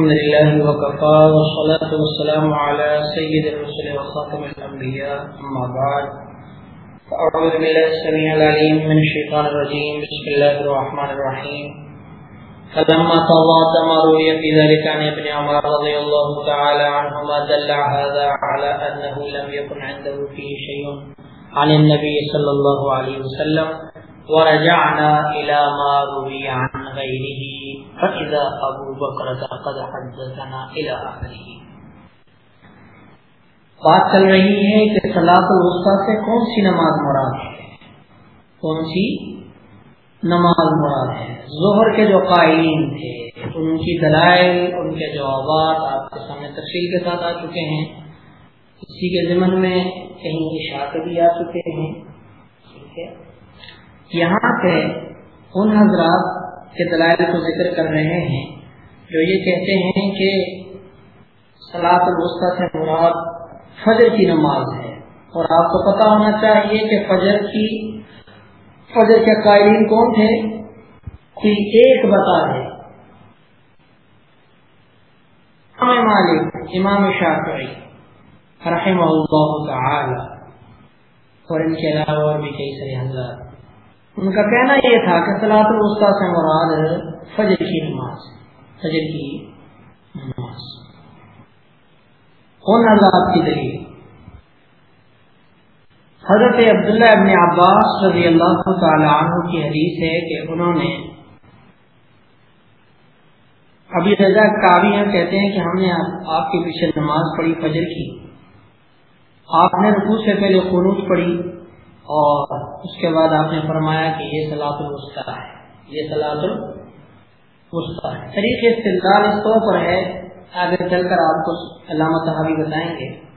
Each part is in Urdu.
الحمد لله وكفى والصلاة والسلام على سيد الرسل وخاتم الأنبياء، أما بعد، فأعوذ بالله السميع العليم من الشيطان الرجيم، بسم الله الرحمن الرحيم. فلما تواضع ما روي في ذلك عن ابن عمر رضي الله تعالى عنهما دل هذا على أنه لم يكن عنده فيه شيء عن النبي صلى الله عليه وسلم، ورجعنا إلى ما روي عن غيره. فإذا أبو بكر قد حدثنا إلى آخره بات چل رہی ہے کہ صلاۃ الوسطی سے کون سی نماز مراد ہے؟ کون سی نماز مراد ہے؟ ظہر کے جو قائلین تھے، ان کی دلائل، ان کے جوابات آپ کے سامنے تفصیل کے ساتھ آ چکے ہیں۔ اسی کے ضمن میں کہیں اشاعت بھی آ چکے ہیں۔ ٹھیک ہے۔ یہاں پہ ان حضرات کے دلائل کو ذکر کر رہے ہیں، جو یہ کہتے ہیں کہ سلاط الوسطی سے مراد فجر کی نماز ہے۔ اور آپ کو پتا ہونا چاہیے کہ فجر کی، فجر کے قائلین کون تھے؟ کوئی ایک بتا ہے امام مالک، امام شافعی، رحمہ اللہ تعالی۔ اور ان کے علاوہ اور بھی کئی سارے حضرات ان کا کہنا یہ تھا کہ سلاط الوسطی سے مراد فجر کی نماز، فجر کی نماز۔ کون حضرات کی دلیل؟ حضرت عبداللہ ابن عباس رضی اللہ تعالی عنہ کی حدیث ہے کہ انہوں نے ابھی رضا کابیاں کہتے ہیں کہ ہم نے آپ کے پیچھے نماز پڑھی، فجر کی۔ آپ نے رکوع سے پہلے قنوط پڑھی اور اس کے بعد آپ نے فرمایا کہ یہ سلاط الوسطی ہے۔ یہ سلاط الوسطی ہے۔ طریقے استدلال اس طور پر ہے، آگے چل کر آپ کو علامہ صحابی بتائیں گے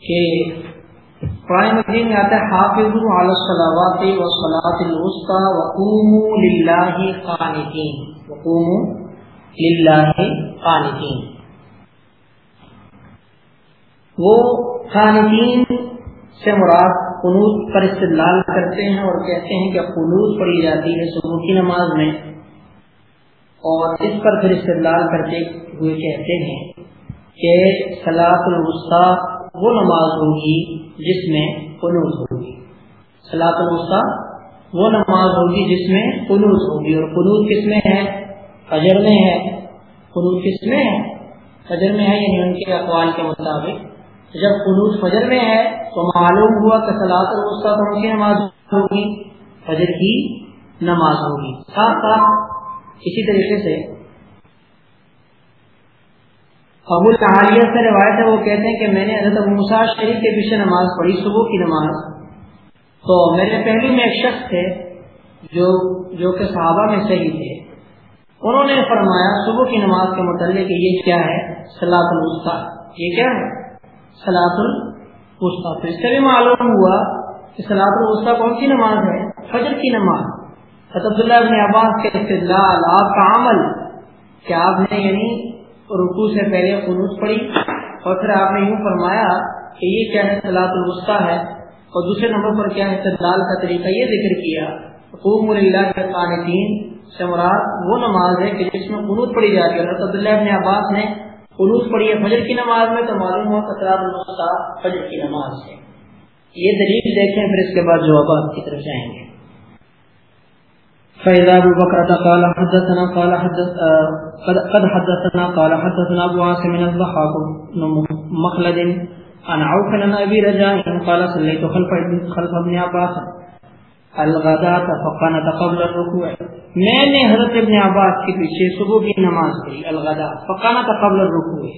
کہ قرآن مجید میں آتا ہے حافظ علی الصلاوات والصلاۃ الوسطى وقوموا للہ قانتین۔ وقوموا للہ قانتین۔ وہ قانتین سے مراد قنوط پر استدلال کرتے ہیں اور کہتے ہیں کہ قنوط پڑھی جاتی ہے صبح کی نماز میں اور اس پر پھر استدلال کرتے ہوئے کہتے ہیں کہ سلاط الوسطی وہ نماز ہوگی جس میں قنوط ہوگی۔ سلاط الوسطی وہ نماز ہوگی جس میں قنوط ہوگی۔ اور قنوط کس میں ہے؟ فجر میں ہے۔ قنوط کس میں ہے؟ فجر میں ہے یعنی ان کے اقوال کے مطابق۔ جب قنوط فجر میں ہے تو معلوم ہوا کہ سلاط الوسطی کون سی نماز ہوگی، فجر کی نماز ہوگی۔ ساتھ ساتھ اسی طریقے سے ابو العالیہ سے روایت ہے، وہ کہتے ہیں کہ میں نے حضرت موسا شریف کے پیچھے نماز پڑھی، صبح کی نماز۔ تو میرے پہلے میں ایک شخص تھے جو جو کہ صحابہ میں صحیح تھے۔ انہوں نے فرمایا، صبح کی نماز کے متعلق یہ کیا ہے؟ سلاط الوسطی۔ یہ کیا ہے؟ سلاط الوسطی۔ تو اس سے بھی معلوم ہوا کہ سلاط الوسطی کون سی نماز ہے؟ فجر کی نماز۔ حضرت اللہ ابن عباس کے استدلال، آپ کا عمل کہ آپ نے یعنی رکو سے پہلے قنوط پڑھی اور پھر آپ نے یوں فرمایا کہ یہ کیا ہے؟ سلاط الوسطی ہے۔ اور دوسرے نمبر پر کیا ہے؟ استدلال کا طریقہ یہ ذکر کیا قوم اللہ کے قانتین، سے مراد وہ نماز ہے کہ جس میں قنوط پڑھی جاتی ہے۔ حضرت عبداللہ ابن عباس نے قنوط پڑھی ہے فجر کی نماز میں تو معلوم ہوا کہ سلاط فجر کی نماز ہے۔ یہ دلیل دیکھیں پھر اس کے بعد جوابات کی طرف جائیں گے۔ فإذا أبو بكر قال حدثنا قال حدث قد حدثنا قال حدثنا أبو عاصم من الضحاك مخلد عن عوف لنا أبي رجاء قال صليت خلف خلف ابن عباس الغداة فقانت قبل الركوع. میں نے حضرت ابن عباس کے پیچھے صبح کی نماز پڑھی الغداء فقانت قبل الركوع.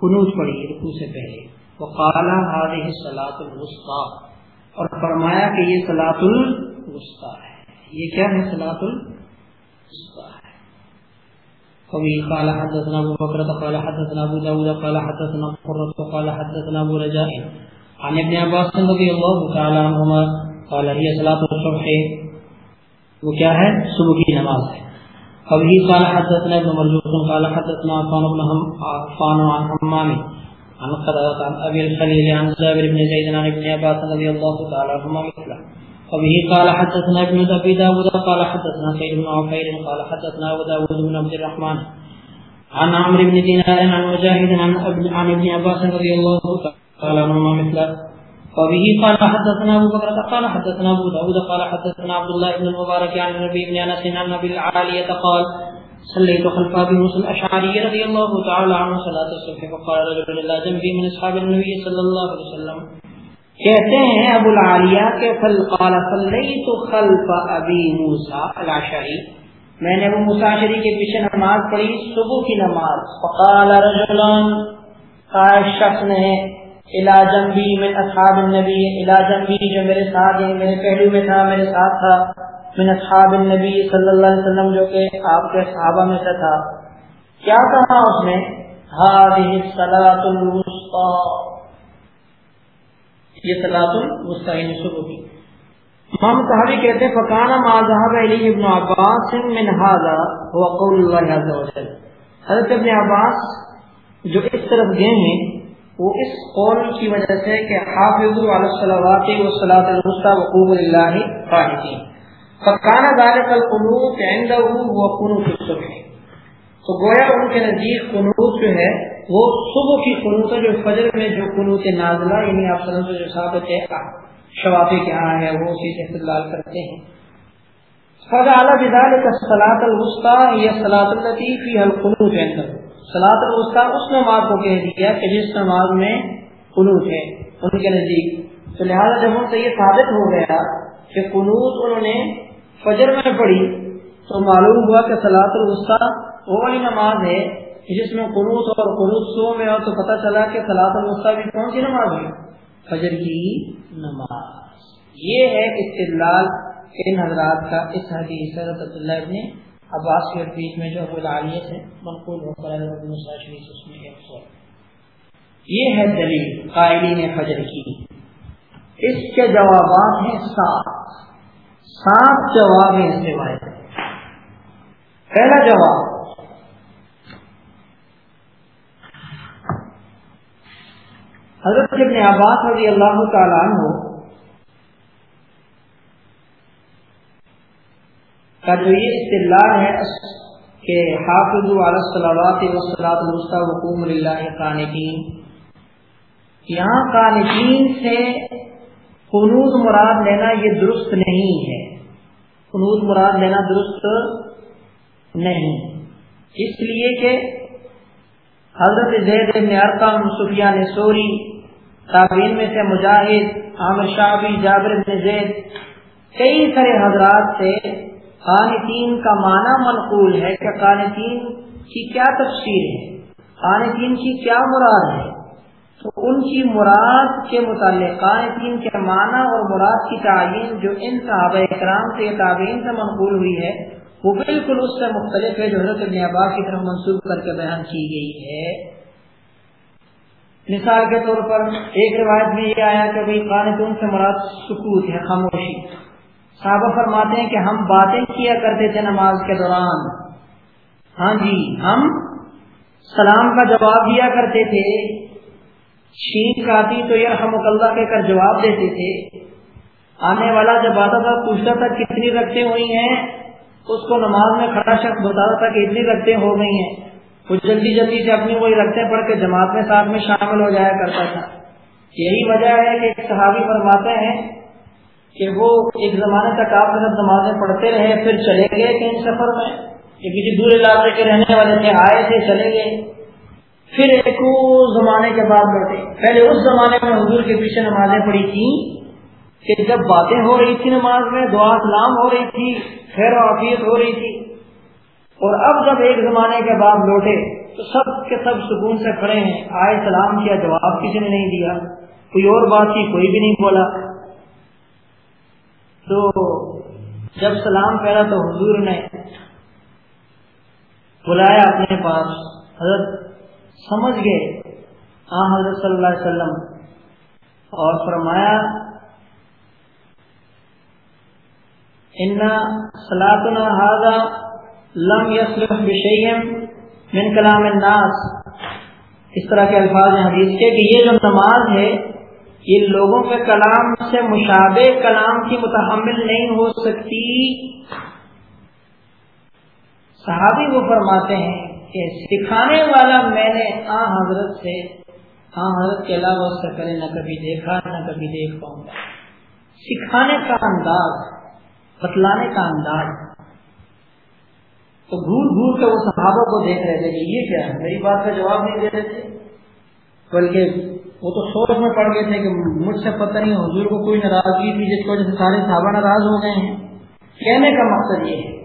قنوت پڑھی رکوع سے پہلے. وقال هذه الصلاة الوسطى. اور فرمایا کہ یہ صلاۃ الوسطى ہے. یہ کیا ہے سلاۃ الوسطى؟ قال حدثنا ابو بكر، قال حدثنا ابو داود، قال حدثنا قرة، قال حدثنا ابو رجاء. عن ابن عباس رضي الله تعالى عنهما قال هي صلاة الصبح وہ کیا ہے؟ صبح کی نماز ہے۔ ابھی قال حدثنا ابن مرزوق قال حدثنا عفان بن عفان عن حمام، عن قدرة عن ابي الخليل عن جابر بن زيد عن ابن عباس رضي الله تعالى عنهما مثله وبه قال حدثنا ابن ابي داود، قال حدثنا سيد بن عفير قال حدثنا ابو داود بن عبد الرحمن، عن عمرو بن دينار عن مجاهد عن ابن عن ابن عباس رضي الله تعالى عنهما مثله وبه قال حدثنا ابو بكر، قال حدثنا ابو داود، قال حدثنا عبد الله بن المبارك عن النبي بن انس عن ابي العاليه قال صليت خلف ابي موسى الاشعري رضي الله تعالى عنه صلاه الصبح، فقال رجل الله جنبي من اصحاب النبي صلى الله عليه وسلم. کہتے ہیں ابو العالیہ کے فل قال صلیت خلف ابی موسی الاشعری میں نے ابو مساشری کے پیچھے نماز پڑھی، صبح کی نماز. فقال رجلان شخص نے علاجم بھی من اصحاب النبی علاجم بھی جو میرے ساتھ ہے میرے پہلو میں تھا، میرے ساتھ تھا، من اصحاب النبی صلی اللہ علیہ وسلم جو کہ آپ کے صحابہ میں سے تھا۔ کیا کہا اس نے؟ هذه الصلاة الوسطى۔ یہ صلاۃ الوسطى یعنی صبح کی۔ امام صحابی کہتے ہیں فکانہ ما ذهب الیہ ابن عباس من هذا، هو قول اللہ عز وجل۔ حضرت ابن عباس جو اس طرف گئے ہیں وہ اس قول کی وجہ سے کہ حافظ علی الصلوات والصلاۃ الوسطى وقوم لله قانتين فکانہ ذلك القنوت عنده هو قنوت الصبح. تو گویا ان کے نزدیک قنوت جو ہے، وہ صبح کی قنوت ہے جو فجر میں جو قنوت نازلہ یعنی آپ صلی اللہ علیہ وسلم جو ثابت ہے شوافی کے ہاں ہے وہ اسی سے استدلال کرتے ہیں. فضا اعلیٰ بدال کا سلاط الوسطی یا سلاط الطیفی القنوت ہے سلاط الوسطی اس نماز کو کہہ دیا کہ جس نماز میں قنوت ہے، ان کے نزدیک۔ تو لہٰذا جب ان سے یہ ثابت ہو گیا کہ قنوت انہوں نے فجر میں پڑھی، تو معلوم ہوا کہ سلاط الوسطی وہ والی نماز ہے جس میں قنوت اور قنوت سو میں ہو تو پتہ چلا کہ سلاط الوسطی بھی کون سی نماز ہے فجر کی نماز۔ یہ ہے استدلال ان حضرات کا، اس حدیث حضرت اللہ ابن عباس کے بیچ میں جو ابو العالیہ سے منقول ہو کر شریف، اس میں ایک سو۔ یہ ہے دلیل قائلین فجر کی۔ اس کے جوابات ہیں سات۔ سات جواب ہیں اس روایت پہلا جواب۔ حضرت ابن عباس رضی اللہ تعالیٰ عنہ کا جو یہ اصطلاح ہے کہ حافظ علی الصلاوات والصلاۃ الوسطى وقوم لله قانتين یہاں قانتین سے قنوت مراد لینا یہ درست نہیں ہے۔ قنوت مراد لینا درست نہیں۔ اس لیے کہ حضرت زید بن ارقم سفیان سوری تابعین میں سے مجاہد، عامر شاہی جابر بن زید، کئی سارے حضرات سے قانتین کا معنی منقول ہے کہ قانتین کی کیا تفسیر ہے؟ قانتین کی کیا مراد ہے؟ تو ان کی مراد کے متعلق قانتین کے معنی اور مراد کی تعین جو ان صحابہ اکرام سے تابعین سے منقول ہوئی ہے، وہ بالکل اس سے مختلف ہے جو حضرت ابن عباس کی طرف منسوخ کر کے بیان کی گئی ہے۔ مثال کے طور پر ایک روایت میں یہ آیا کہ بھائی قانتون سے مراد سکوت ہے، خاموشی۔ صحابہ فرماتے ہیں کہ ہم باتیں کیا کرتے تھے نماز کے دوران۔ ہاں جی ہم سلام کا جواب دیا کرتے تھے۔ چھینک آتی تو یہ ہم اللہ کے کر جواب دیتے تھے۔ آنے والا جب آتا تھا، پوچھتا تھا کتنی رکھتے ہوئی ہیں، اس کو نماز میں کھڑا شخص بتاتا تھا کہ اتنی رکھتے ہو گئی ہیں۔ وہ جلدی جلدی سے اپنی وہی رکھتے پڑھ کے جماعت میں ساتھ میں شامل ہو جایا کرتا تھا۔ یہی وجہ ہے کہ ایک صحابی فرماتے ہیں کہ وہ ایک زمانے تک آپ کے ساتھ نمازیں پڑھتے رہے، پھر چلے گئے کہیں سفر میں؟ کہ کسی دور علاقے کے رہنے والے تھے، آئے تھے، چلے گئے۔ پھر ایک زمانے کے بعد لوٹے۔ پہلے اس زمانے میں حضور کے پیچھے نمازیں پڑھی تھی کہ جب باتیں ہو رہی تھی نماز میں، دعا سلام ہو رہی تھی، خیر و عافیت ہو رہی تھی۔ اور اب جب ایک زمانے کے بعد لوٹے، تو سب کے سب سکون سے کھڑے ہیں۔ آئے سلام کیا، جواب کسی نے نہیں دیا۔ کوئی اور بات کی، کوئی بھی نہیں بولا۔ تو جب سلام پہلا تو حضور نے بلایا اپنے پاس۔ حضرت سمجھ گئے۔ ہاں حضرت صلی اللہ علیہ وسلم۔ اور فرمایا ان سلاطنا حاضہ لم یسلح بشیم من کلام الناس۔ اس طرح کے الفاظ ہیں حدیث کے کہ یہ جو نماز ہے یہ لوگوں کے کلام سے مشابہ کلام کی متحمل نہیں ہو سکتی۔ صحابی وہ فرماتے ہیں کہ سکھانے والا میں نے آ حضرت سے، آ حضرت کے علاوہ اس سے کرے نہ کبھی دیکھا، نہ کبھی دیکھ پاؤں گا۔ سکھانے کا انداز، بتلانے کا انداز۔ تو گھور گھور کے وہ صحابہ کو دیکھ رہے تھے کہ یہ کیا ہے؟ میری بات کا جواب نہیں دے رہے تھے۔ بلکہ وہ تو سوچ میں پڑ گئے تھے کہ مجھ سے پتہ نہیں حضور کو کوئی ناراضگی تھی جس کی وجہ سے سارے صحابہ ناراض ہو گئے ہیں۔ کہنے کا مقصد یہ ہے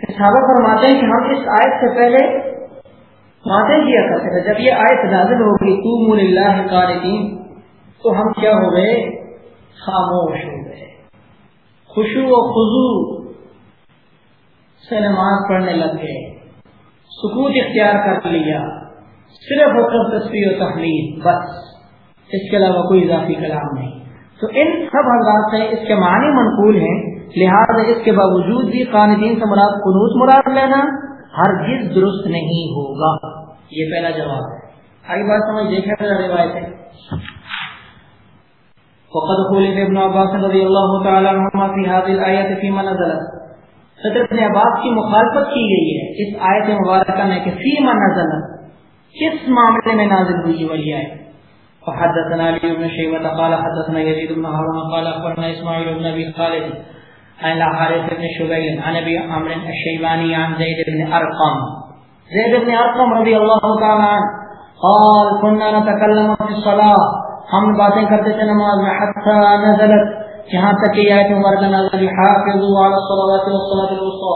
کہ صحابہ فرماتے ہیں کہ ہم اس آیت سے پہلے باتیں کیا کرتے تھے۔ جب یہ آیت نازل ہو گئی تو مول اللہ قارئین تو ہم کیا ہو گئے؟ خاموش ہو گئے۔ خوشو و خزو سے نماز پڑھنے لگ گئے۔ سکوت اختیار کر لیا۔ صرف حکم تصویر و تحریر بس۔ اس کے علاوہ کوئی اضافی کلام نہیں۔ تو ان سب حضرات سے اس کے معنی منقول ہیں، لہٰذا اس کے باوجود بھی قانتین سے مراد قنوط مراد لینا ہر چیز درست نہیں ہوگا۔ یہ پہلا جواب ہے۔ آئی بات سمجھ دیکھے میرا روایت ہے۔ وقد خولد ابن عباس رضی اللہ تعالی عنہ فی هذه الآیت فیما نزلت۔ حضرت ابن عباس کی مخالفت کی گئی ہے۔ اس آیت مبارکہ میں کہ فیما نزلت۔ کس معاملے میں نازل ہوئی ولی آئے۔ فحدثنا علی بن شیبہ قال حدثنا یزید بن هارون قال اخبرنا اسماعیل بن ابي خالد، عن الحارث بن شبيل عن ابي عمرو الشيباني عن زيد بن ارقم۔ زيد بن ارقم رضي الله تعالى عنه قال كنا نتكلم في الصلاه ہم باتیں کرتے تھے نماز میں حتى نزلت یہاں تک کہ آیت مبارکہ نازل حافظوا على الصلوات والصلاه الوسطى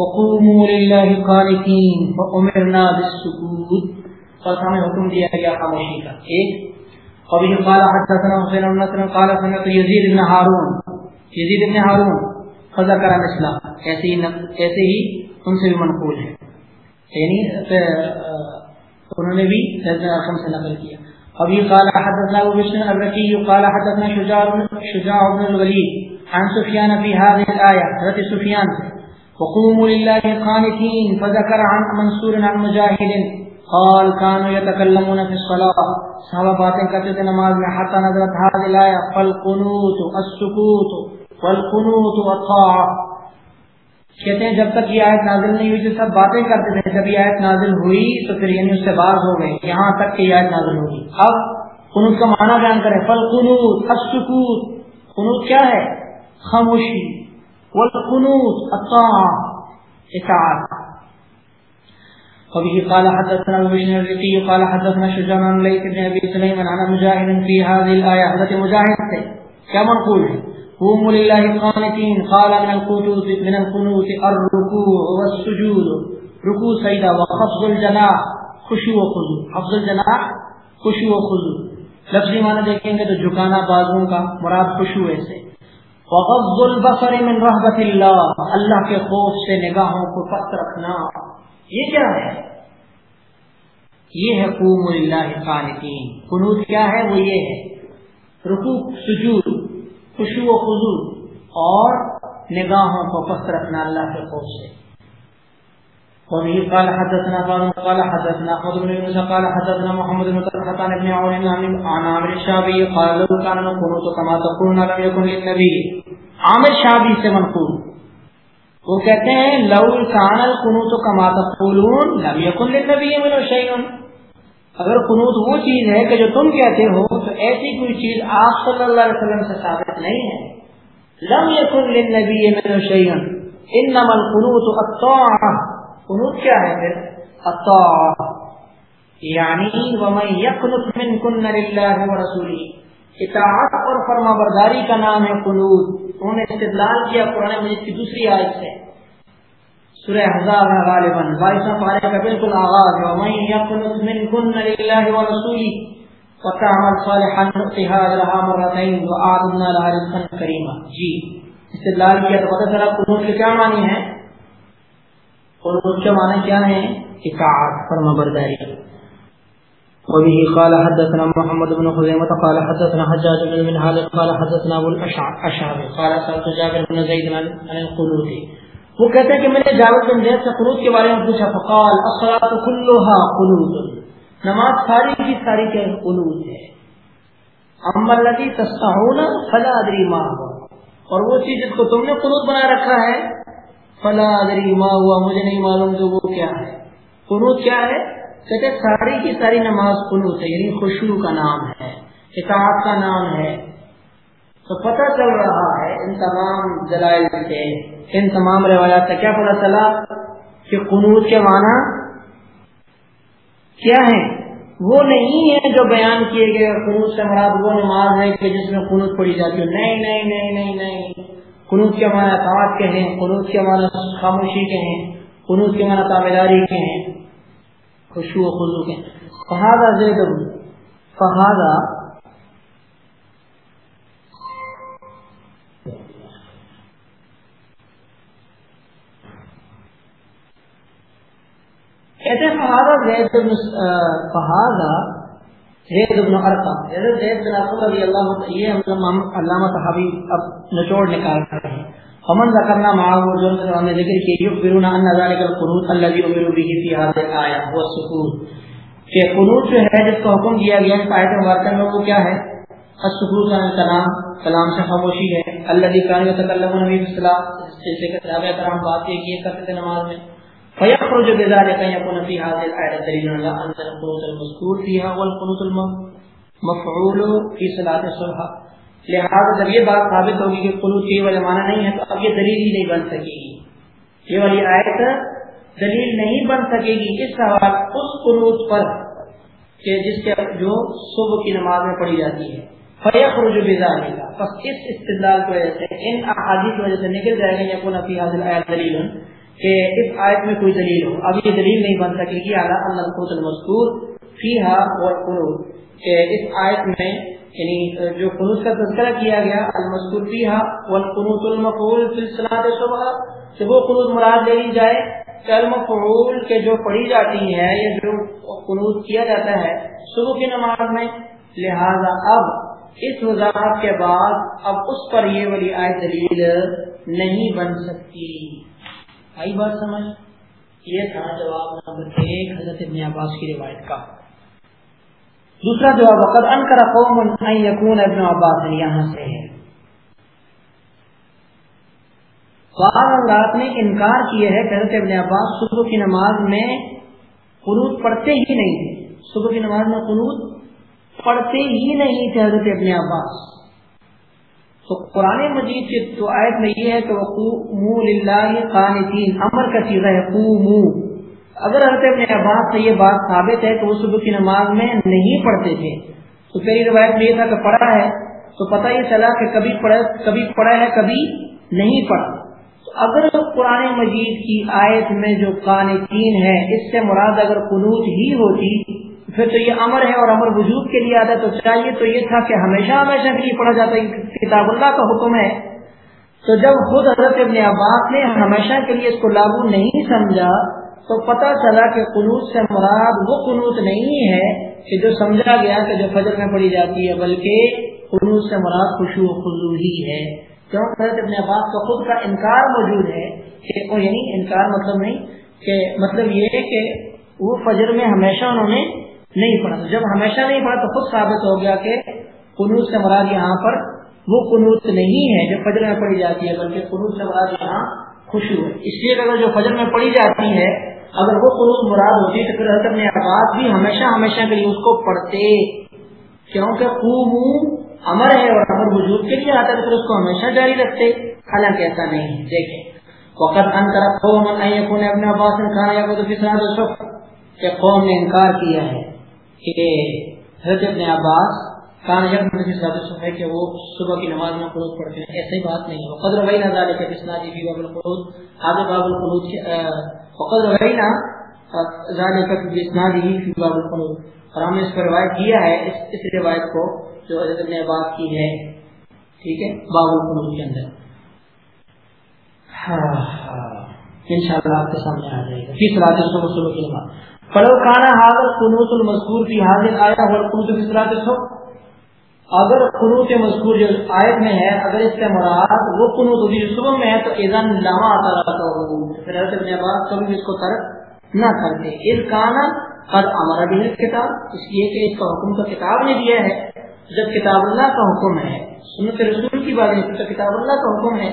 وقوموا لله قانتين فامرنا بالسكوت اور ہمیں حکم دیا گیا خاموشی کا۔ ایک ابھی قال حدثنا حسین بن نصر قال سمعت يزيد بن هارون يزيد بن هارون فذكر مثلا ایسے ہی ایسے ہی ان سے بھی منقول ہے۔ یعنی انہوں نے بھی رقم سے نقل کیا۔ ابھی قال حدثنا ابو بشر الرقي قال حدثنا شجاع بن شجاع بن الوليد عن سفيان في هذه الايه حضرت سفيان وقوموا لله قانتين فذكر عن منصور عن مجاهد قال كانوا يتكلمون في الصلاه صحابہ باتیں کرتے تھے نماز میں حتى نظرت هذه الايه فالقنوت السكوت والقنوت والطاعه کہتے ہیں، جب تک یہ آیت نازل نہیں ہوئی تو سب باتیں کرتے تھے. جب یہ آیت نازل ہوئی تو پھر یعنی اس سے باز ہو گئے. یہاں تک کہ یہ آیت نازل ہوگی اب قنوت کا معنی بیان کریں. فل قنوت السکوت. قنوت کیا ہے؟ خاموشی. والقنوت الطاعه اطاعت وبه قال حدثنا ابن الرقي، قال حدثنا شجاع بن ليث بن ابي سليمان عن مجاهد في هذه الايه حضرت مجاهد سے کیا منقول ہے قوموا لله قانتين. قال من القنوت من القنوت، الركوع والسجود. ركوع سجدہ وخفض الجناح، خشوع وخضوع. حفظ الجناح، خشوع وخضوع. لفظی معنی دیکھیں گے تو جھکانا بازوں کا مراد خشوع سے وغض البصر من رحمت اللہ. اللہ کے خوف سے نگاہوں کو پست رکھنا. یہ کیا ہے؟ یہ ہے قوم اللہ قانتین قنوت کیا ہے؟ وہ یہ ہے۔ رکو سجود خوشو و خضو اور نگاہوں کو پست رکھنا اللہ کے خوف سے۔ وبه قال حدثنا قال قال حدثنا خضر بن موسى قال حدثنا محمد بن طلحة عن ابن عون عن عامر الشعبي قال لو كان القنوت كما تقولون لم يكن للنبي عامر شعبی سے منقول۔ وہ کہتے ہیں، لو کان القنوت کما تقولون لم يكن للنبي من شيء اگر قنوت وہ چیز ہے کہ جو تم کہتے ہو، تو ایسی کوئی چیز آپ صلی اللہ علیہ وسلم سے ثابت نہیں ہے۔ لم يكن للنبي من شيء انما القنوت الطاعه قنوت کیا ہے پھر؟ الطاعه یعنی ومن يقنط منكن لله ورسوله اطاعت اور فرما برداری کا نام ہے قنوت۔ انہوں نے استدلال کیا قرآن مجید کی دوسری آیت سے۔ سورہ حضاب غالباً۔ پارے کا بالکل آغاز ہے جی استدلال کیا تو پتہ چلا قنوت کے کیا معنی ہے قنوت کے معنی کیا ہے اطاعت فرما برداری وبه قال حدثنا محمد بن خزيمة قال حدثنا حجاج بن من هذا قال حدثنا ابو الاشعري قال سألت جابر بن زيد عن القنوت. وہ کہتے ہیں کہ میں نے جابر بن زید سے قنوت کے بارے میں پوچھا، فقال، الصلاة كلها قنوت. نماز ساری کی ساری کے قنوت ہے. اما الذي تستحون فلا ادري ما هو. اور وہ چیز جس کو تم نے قنوت بنا رکھا ہے، فلا ادري ما هو، مجھے نہیں معلوم کہ وہ کیا ہے. قنوت کیا ہے؟ کہتے ساری کی ساری نماز قنوت ہے یعنی خوشبو کا نام ہے کتاب کا نام ہے۔ تو پتہ چل رہا ہے ان تمام دلائل سے، ان تمام روایات سے کیا پتہ چلا کہ قنوت کے معنی کیا ہے وہ نہیں ہے جو بیان کیے گئے قنوت سے مراد وہ نماز ہے کہ جس میں قنوت پڑی جاتی ہے۔ نہیں نہیں نہیں نہیں نہیں۔ قنوت کے معنی اطاعت کے ہیں، قنوت کے معنی خاموشی کے ہیں، قنوت کے معنی تابیداری کے ہیں۔ خوشو و خزو کے فہذا زید فہذا کہتے ہیں فہذا زید بن فہذا زید بن ارقم زید بن ارقم رضی اللہ عنہ، یہ ہم علامہ صحابی اب نچوڑ نکال رہے ہیں۔ ومن ذکرنا معه جو ہم نے ذکر کیا یخبرون ان ذلك القنوت الذي امر به في هذه الايه هو السكوت کہ قنوت جو ہے، جس کا حکم دیا گیا ہے آیت مبارکہ میں وہ کیا ہے؟ السکوت عن الكلام کلام سے خاموشی ہے۔ الذي كان يتكلم النبي صلی اللہ علیہ وسلم جیسے کہ صحابہ کرام بات یہ کیے کرتے تھے نماز میں۔ فيخرج بذلك يكون في هذه الايه دليل على ان القنوت المذكور فيها والقنوت المفعول في صلاه الصبح۔ لہٰذا جب یہ بات ثابت ہوگی کہ قلوط یہ والا معنی نہیں ہے تو اب یہ دلیل ہی نہیں بن سکے گی۔ یہ والی آیت دلیل نہیں بن سکے گی اس سوال اس قلوط پر کہ جس کے جو صبح کی نماز میں پڑھی جاتی ہے۔ فیق رجو بزار کا بس اس استدلال کی وجہ سے، ان احادی کی وجہ سے نکل جائے گا، یقون فی حاضر آیت دلیل کہ اس آیت میں کوئی دلیل ہو۔ اب یہ دلیل نہیں بن سکے گی، اعلیٰ اللہ المذکور فی ہا اور کہ اس آیت میں یعنی جو قنوت کا تذکرہ کیا گیا، المسکور فیہا والقنوت المقول فی الصلاۃ صبح کہ وہ قنوت مراد لے لی جائے کہ المقول کے جو پڑھی جاتی ہے یا جو قنوت کیا جاتا ہے صبح کی نماز میں، لہذا اب اس وضاحت کے بعد اب اس پر یہ والی آئے دلیل نہیں بن سکتی۔ آئی بات سمجھ؟ یہ تھا جواب نمبر ایک، حضرت ابن عباس کی روایت کا۔ دوسرا جواب وقت ان کرا قوم یقون ابن عباس یہاں سے ہے۔ رات نے انکار کیے ہے کہ حضرت ابن عباس صبح کی نماز میں قنوت پڑھتے ہی نہیں تھے۔ صبح کی نماز میں قنوت پڑھتے ہی نہیں تھے حضرت ابن عباس۔ تو قرآن مجید کی تو آیت میں یہ ہے کہ وہ منہ قانتین امر کا چیز ہے منہ اگر حضرت ابن عباس سے یہ بات ثابت ہے کہ وہ صبح کی نماز میں نہیں پڑھتے تھے، تو پہلی روایت میں یہ تھا کہ پڑھا ہے، تو پتہ یہ چلا کہ کبھی پڑھا کبھی پڑھا ہے، کبھی نہیں پڑھا۔ تو اگر قرآن مجید کی آیت میں جو قانتین ہے، اس سے مراد اگر قنوت ہی ہوتی، پھر تو یہ امر ہے اور امر وجود کے لیے آتا تو چاہیے تو یہ تھا کہ ہمیشہ ہمیشہ کے لیے پڑھا جاتا ہے کتاب اللہ کا حکم ہے۔ تو جب خود حضرت ابن عباس نے ہمیشہ کے لیے اس کو لاگو نہیں سمجھا تو پتہ چلا کہ قنوت سے مراد وہ قنوت نہیں ہے کہ جو سمجھا گیا کہ جو فجر میں پڑی جاتی ہے، بلکہ قنوت سے مراد خوشو و خزو ہی ہے۔ کیوں؟ حضرت ابن عباس کا خود کا انکار موجود ہے کہ وہ یعنی انکار مطلب نہیں، کہ مطلب یہ ہے کہ وہ فجر میں ہمیشہ انہوں نے نہیں پڑھا۔ جب ہمیشہ نہیں پڑھا تو خود ثابت ہو گیا کہ قنوت سے مراد یہاں پر وہ قنوت نہیں ہے جو فجر میں پڑھی جاتی ہے، بلکہ قنوت سے مراد یہاں خوشو ہے۔ اس لیے اگر جو فجر میں پڑھی جاتی ہے اگر وہ قلوب مراد ہوتی تو پھر حضرت اپنے آباد بھی ہمیشہ ہمیشہ کے لیے اس کو پڑھتے۔ کیونکہ خوب امر ہے اور امر وجود کے لیے آتا ہے پھر اس کو ہمیشہ جاری رکھتے۔ حالانکہ ایسا نہیں دیکھیں۔ وقت ان طرف قوم اپنے اپنے عباس نے کہا یا تو فسرا کہ قوم نے انکار کیا ہے کہ حضرت ابن عباس کان یک مجھے زیادہ ہے کہ وہ صبح کی نماز میں قلوب پڑھتے ہیں۔ ایسی بات نہیں ہے۔ قدر وہی نظارے کے بسنادی بھی باب القلوب آگے باب القلوب وقد روینا ذالک بسنادی فی باب القلوب اور ہم نے اس پر روایت کیا ہے اس, اس روایت کو جو حضرت ابن عباس کی ہے ٹھیک ہے باب القلوب کے اندر۔ ہاں، ہاں۔ انشاءاللہ آپ کے سامنے آ جائے گا۔ فی صلاۃ الصبح صبح کی نماز۔ فلو کانا حاضر قنوت المذکور فی حاضر آیا ہوا قنوت فی صلاۃ الصبح۔ اگر قنوت مذکور جو آیت میں ہے، اگر اس سے مراد وہ قنوت ہوگی جو صبح میں ہے، تو اذن لما آتا رہتا ہو پھر حضرت ابن عباس کبھی اس کو ترک نہ کرتے۔ اس کانا قد ہمارا بھی کتاب۔ اس لیے کہ اس کا حکم تو کتاب نے دیا ہے۔ جب کتاب اللہ کا حکم ہے، سنت رسول کی بات نہیں، تو کتاب اللہ کا حکم ہے۔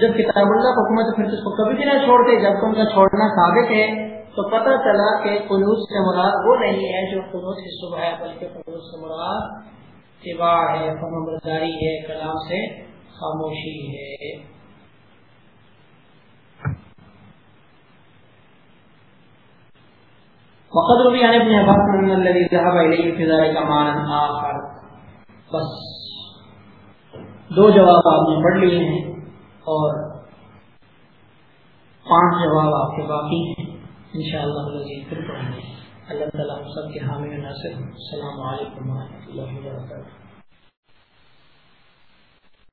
جب کتاب اللہ کا حکم ہے، تو پھر اس کو کبھی بھی نہ چھوڑتے۔ جب ان کا چھوڑنا ثابت ہے، تو پتہ چلا کہ قنوط سے مراد وہ نہیں ہے جو قنوط کی صبح ہے، بلکہ قنوط سے مراد اتباع ہے فرمبرداری ہے، کلام سے خاموشی ہے۔ وقت روی عن ابن عباس من الذي ذهب اليه في ذلك معنى اخر بس دو جواب آپ نے پڑھ لیے ہیں اور پانچ جواب آپ کے باقی ہیں۔ انشاءاللہ اللہ پھر پڑھیں گے۔ اللہ تعالیٰ سب کے حامی ناصر السلام علیکم و رحمۃ اللہ وبرکاتہ۔